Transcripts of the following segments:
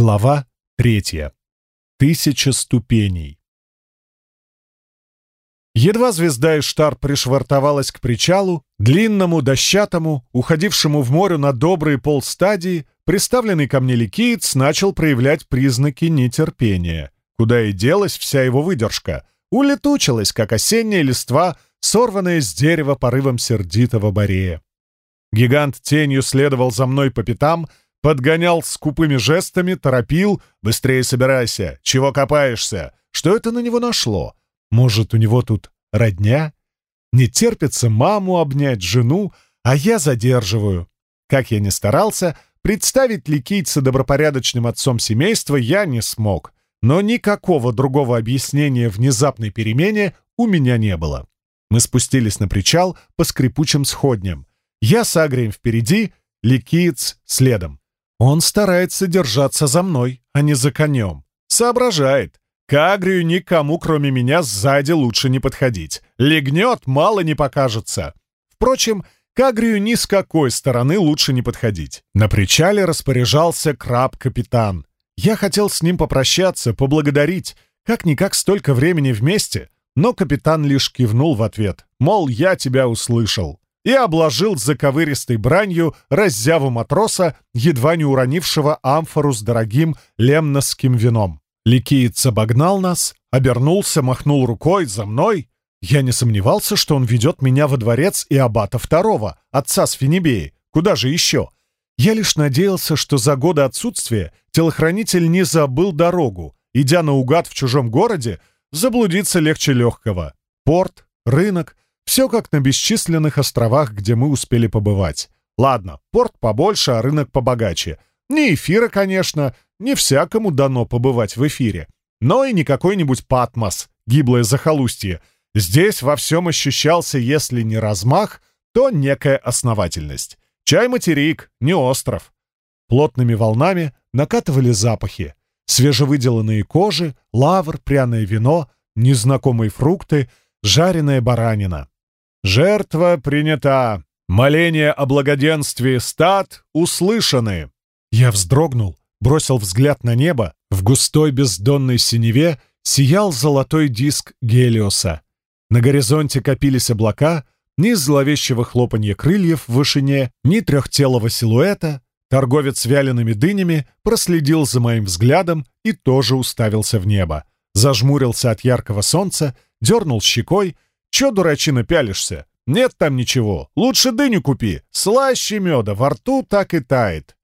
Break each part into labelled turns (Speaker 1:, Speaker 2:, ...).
Speaker 1: Глава третья. Тысяча ступеней. Едва звезда Иштар пришвартовалась к причалу, длинному, дощатому, уходившему в море на добрые полстадии, приставленный ко мне ликиец начал проявлять признаки нетерпения. Куда и делась вся его выдержка. Улетучилась, как осенняя листва, сорванная с дерева порывом сердитого борея. Гигант тенью следовал за мной по пятам, подгонял скупыми жестами, торопил. «Быстрее собирайся! Чего копаешься? Что это на него нашло?» Может, у него тут родня? Не терпится маму обнять, жену, а я задерживаю. Как я ни старался, представить ликийца добропорядочным отцом семейства я не смог, но никакого другого объяснения внезапной перемене у меня не было. Мы спустились на причал по скрипучим сходням. Я с Агрием впереди, ликиец следом. Он старается держаться за мной, а не за конем. Соображает. К Агрию никому, кроме меня, сзади лучше не подходить. Легнет, мало не покажется. Впрочем, к Агрию ни с какой стороны лучше не подходить. На причале распоряжался краб-капитан. Я хотел с ним попрощаться, поблагодарить. Как-никак столько времени вместе. Но капитан лишь кивнул в ответ, мол, я тебя услышал. И обложил заковыристой бранью раззяву матроса, едва не уронившего амфору с дорогим лемносским вином. Ликиец обогнал нас, обернулся, махнул рукой за мной. Я не сомневался, что он ведет меня во дворец и аббата второго, отца Сфинебеи. Куда же еще? Я лишь надеялся, что за годы отсутствия телохранитель не забыл дорогу. Идя наугад в чужом городе, заблудиться легче легкого. Порт, рынок — все как на бесчисленных островах, где мы успели побывать. Ладно, порт побольше, а рынок побогаче. Не эфира, конечно, не всякому дано побывать в эфире, но и не какой-нибудь Патмос, гиблое захолустье. Здесь во всем ощущался, если не размах, то некая основательность. Чай-материк, не остров. Плотными волнами накатывали запахи. Свежевыделанные кожи, лавр, пряное вино, незнакомые фрукты, жареная баранина. Жертва принята. Моления о благоденствии стад услышаны. Я вздрогнул, бросил взгляд на небо, в густой бездонной синеве сиял золотой диск Гелиоса. На горизонте копились облака, ни зловещего хлопанья крыльев в вышине, ни трехтелого силуэта. Торговец вялеными дынями проследил за моим взглядом и тоже уставился в небо. Зажмурился от яркого солнца, дернул щекой. «Чё, дурачина, пялишься? Нет там ничего. Лучше дыню купи. Слаще меда, во рту так и тает».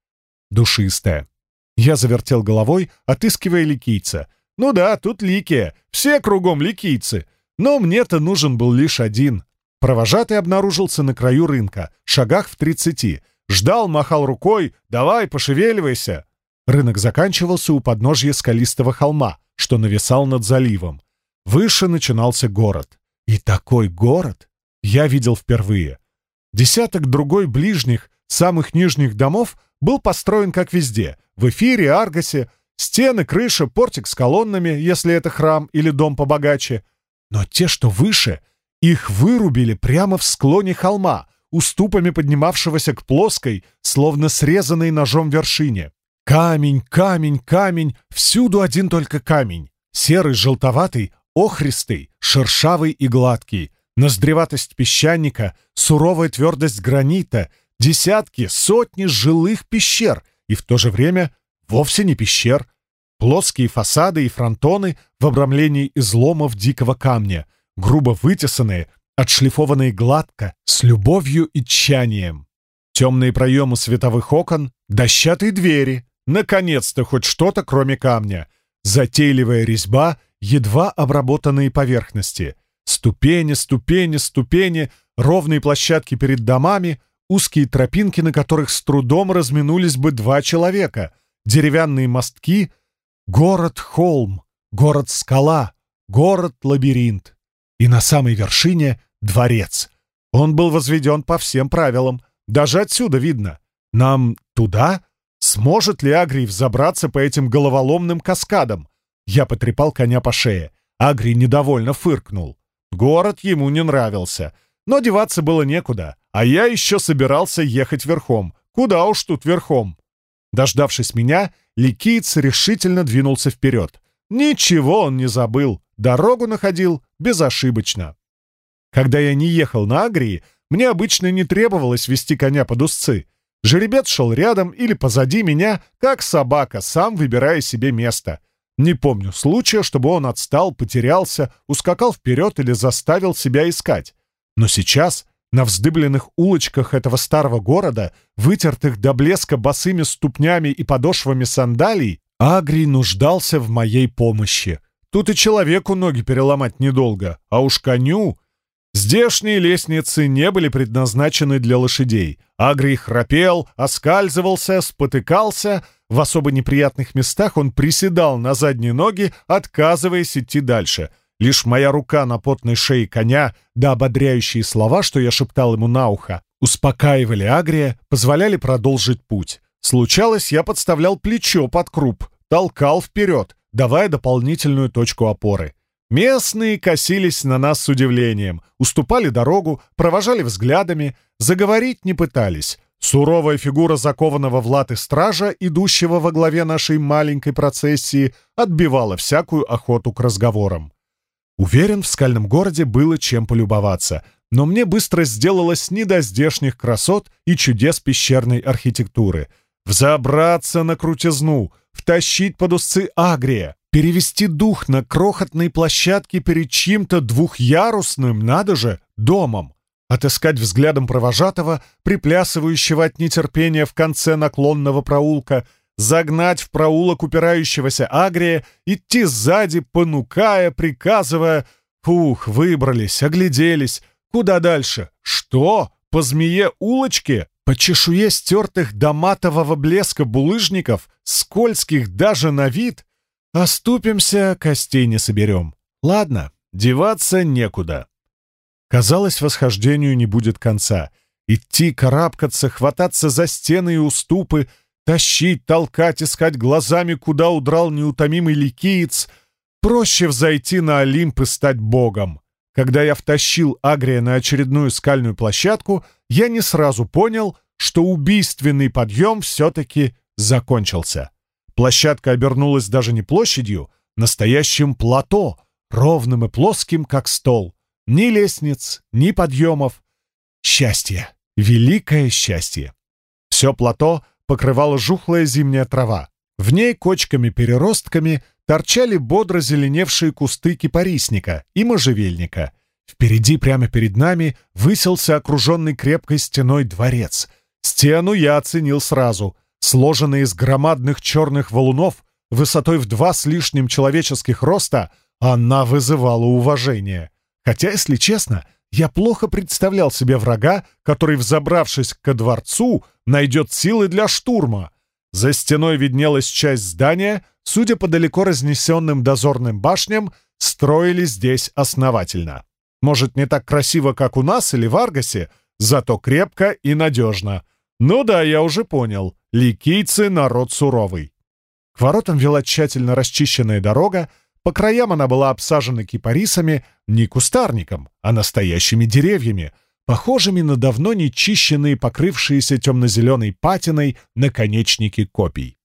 Speaker 1: Душистая. Я завертел головой, отыскивая ликийца. «Ну да, тут ликия. Все кругом ликийцы. Но мне-то нужен был лишь один». Провожатый обнаружился на краю рынка, шагах в тридцати. Ждал, махал рукой. «Давай, пошевеливайся!» Рынок заканчивался у подножья скалистого холма, что нависал над заливом. Выше начинался город. И такой город я видел впервые. Десяток другой ближних, самых нижних домов был построен как везде — в эфире, Аргосе, стены, крыша, портик с колоннами, если это храм или дом побогаче. Но те, что выше, их вырубили прямо в склоне холма, уступами поднимавшегося к плоской, словно срезанной ножом вершине. Камень, камень, камень, всюду один только камень. Серый, желтоватый, охристый, шершавый и гладкий. Ноздреватость песчаника, суровая твердость гранита, десятки, сотни жилых пещер — и в то же время вовсе не пещер. Плоские фасады и фронтоны в обрамлении изломов дикого камня, грубо вытесанные, отшлифованные гладко, с любовью и тщанием. Темные проемы световых окон, дощатые двери. Наконец-то хоть что-то, кроме камня. Затейливая резьба, едва обработанные поверхности. Ступени, ступени, ступени, ровные площадки перед домами, узкие тропинки, на которых с трудом разминулись бы два человека, деревянные мостки, город-холм, город-скала, город-лабиринт. И на самой вершине — дворец. Он был возведен по всем правилам. Даже отсюда видно. Нам туда? Сможет ли Агрий взобраться по этим головоломным каскадам? Я потрепал коня по шее. Агрий недовольно фыркнул. Город ему не нравился. Но деваться было некуда. А я еще собирался ехать верхом. Куда уж тут верхом? Дождавшись меня, ликиец решительно двинулся вперед. Ничего он не забыл, дорогу находил безошибочно. Когда я не ехал на Агрии, мне обычно не требовалось вести коня под узцы. Жеребец шел рядом или позади меня, как собака, сам выбирая себе место. Не помню случая, чтобы он отстал, потерялся, ускакал вперед или заставил себя искать. Но сейчас, на вздыбленных улочках этого старого города, вытертых до блеска босыми ступнями и подошвами сандалий, Агрий нуждался в моей помощи. Тут и человеку ноги переломать недолго, а уж коню... Здешние лестницы не были предназначены для лошадей. Агрий храпел, оскальзывался, спотыкался. В особо неприятных местах он приседал на задние ноги, отказываясь идти дальше. Лишь моя рука на потной шее коня, да ободряющие слова, что я шептал ему на ухо, успокаивали Агрия, позволяли продолжить путь. Случалось, я подставлял плечо под круп, толкал вперед, давая дополнительную точку опоры. Местные косились на нас с удивлением, уступали дорогу, провожали взглядами, заговорить не пытались. Суровая фигура закованного в латы стража, идущего во главе нашей маленькой процессии, отбивала всякую охоту к разговорам. Уверен, в скальном городе было чем полюбоваться, но мне быстро сделалось не до здешних красот и чудес пещерной архитектуры. Взобраться на крутизну, втащить под усы агрия, Перевести дух на крохотной площадке перед чьим-то двухъярусным, надо же, домом. Отыскать взглядом провожатого, приплясывающего от нетерпения в конце наклонного проулка, загнать в проулок упирающегося агрия, идти сзади, понукая, приказывая. Фух, выбрались, огляделись. Куда дальше? Что? По змее улочке? По чешуе стертых до матового блеска булыжников, скользких даже на вид? Оступимся, костей не соберем. Ладно, деваться некуда. Казалось, восхождению не будет конца. Идти, карабкаться, хвататься за стены и уступы, тащить, толкать, искать глазами, куда удрал неутомимый ликиец. Проще взойти на Олимп и стать богом. Когда я втащил Агрия на очередную скальную площадку, я не сразу понял, что убийственный подъем все-таки закончился. Площадка обернулась даже не площадью, настоящим плато, ровным и плоским, как стол. Ни лестниц, ни подъемов. Счастье. Великое счастье. Все плато покрывала жухлая зимняя трава. В ней кочками-переростками торчали бодро зеленевшие кусты кипарисника и можжевельника. Впереди, прямо перед нами, высился окруженный крепкой стеной дворец. Стену я оценил сразу — Сложенная из громадных черных валунов, высотой в два с лишним человеческих роста, она вызывала уважение. Хотя, если честно, я плохо представлял себе врага, который, взобравшись ко дворцу, найдет силы для штурма. За стеной виднелась часть здания, судя по далеко разнесенным дозорным башням, строили здесь основательно. Может, не так красиво, как у нас или в Аргасе, зато крепко и надежно. Ну да, я уже понял. Ликийцы — народ суровый. К воротам вела тщательно расчищенная дорога, по краям она была обсажена кипарисами, не кустарником, а настоящими деревьями, похожими на давно нечищенные, покрывшиеся темно-зеленой патиной наконечники копий.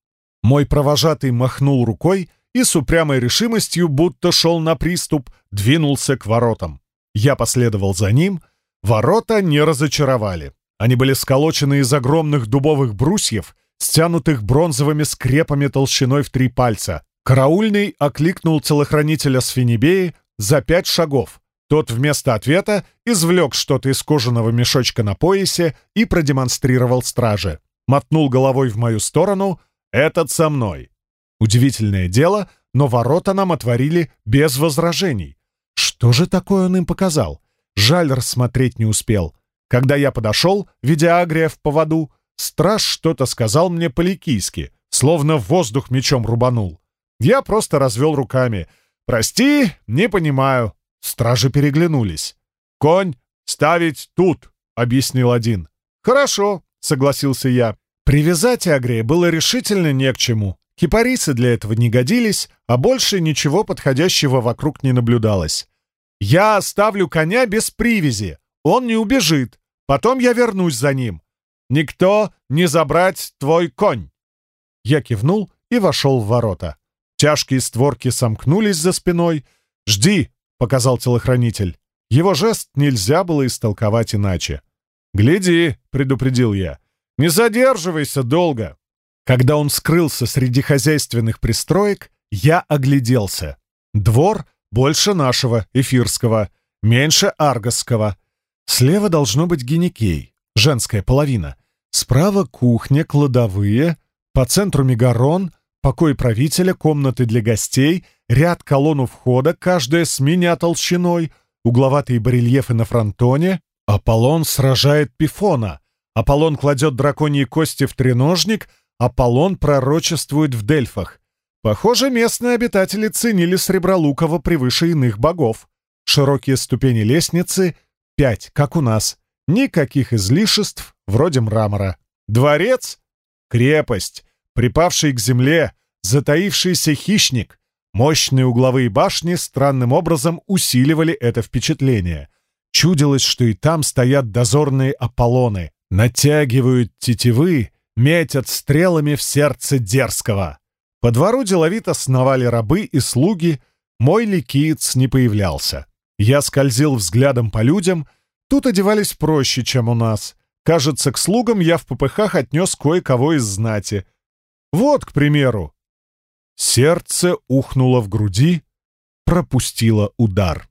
Speaker 1: Мой провожатый махнул рукой и с упрямой решимостью, будто шел на приступ, двинулся к воротам. Я последовал за ним. Ворота не разочаровали. Они были сколочены из огромных дубовых брусьев, стянутых бронзовыми скрепами толщиной в три пальца. Караульный окликнул телохранителя с Финибеи за пять шагов. Тот вместо ответа извлек что-то из кожаного мешочка на поясе и продемонстрировал страже. Мотнул головой в мою сторону. «Этот со мной». Удивительное дело, но ворота нам отворили без возражений. Что же такое он им показал? Жаль, рассмотреть не успел. Когда я подошел, видя Агрия в поводу, страж что-то сказал мне по-ликийски, словно в воздух мечом рубанул. Я просто развел руками. «Прости, не понимаю». Стражи переглянулись. «Конь ставить тут», — объяснил один. «Хорошо», — согласился я. Привязать Агрия было решительно не к чему. Кипарисы для этого не годились, а больше ничего подходящего вокруг не наблюдалось. «Я оставлю коня без привязи. Он не убежит. Потом я вернусь за ним. Никто не забрать твой конь!» Я кивнул и вошел в ворота. Тяжкие створки сомкнулись за спиной. «Жди!» — показал телохранитель. Его жест нельзя было истолковать иначе. «Гляди!» — предупредил я. «Не задерживайся долго!» Когда он скрылся среди хозяйственных пристроек, я огляделся. Двор больше нашего, эфирского, меньше аргосского. Слева должно быть геникей, женская половина. Справа кухня, кладовые, по центру мегарон, покой правителя, комнаты для гостей, ряд колонн у входа, каждая с меня толщиной, угловатые барельефы на фронтоне. Аполлон сражает Пифона. Аполлон кладет драконьи кости в треножник, Аполлон пророчествует в Дельфах. Похоже, местные обитатели ценили Сребролукова превыше иных богов. Широкие ступени лестницы — пять, как у нас. Никаких излишеств, вроде мрамора. Дворец — крепость, припавший к земле, затаившийся хищник. Мощные угловые башни странным образом усиливали это впечатление. Чудилось, что и там стоят дозорные Аполлоны, натягивают тетивы, метят стрелами в сердце дерзкого. По двору деловито сновали рабы и слуги, мой ликиец не появлялся. Я скользил взглядом по людям, тут одевались проще, чем у нас. Кажется, к слугам я в попыхах отнес кое-кого из знати. Вот, к примеру. Сердце ухнуло в груди, пропустило удар.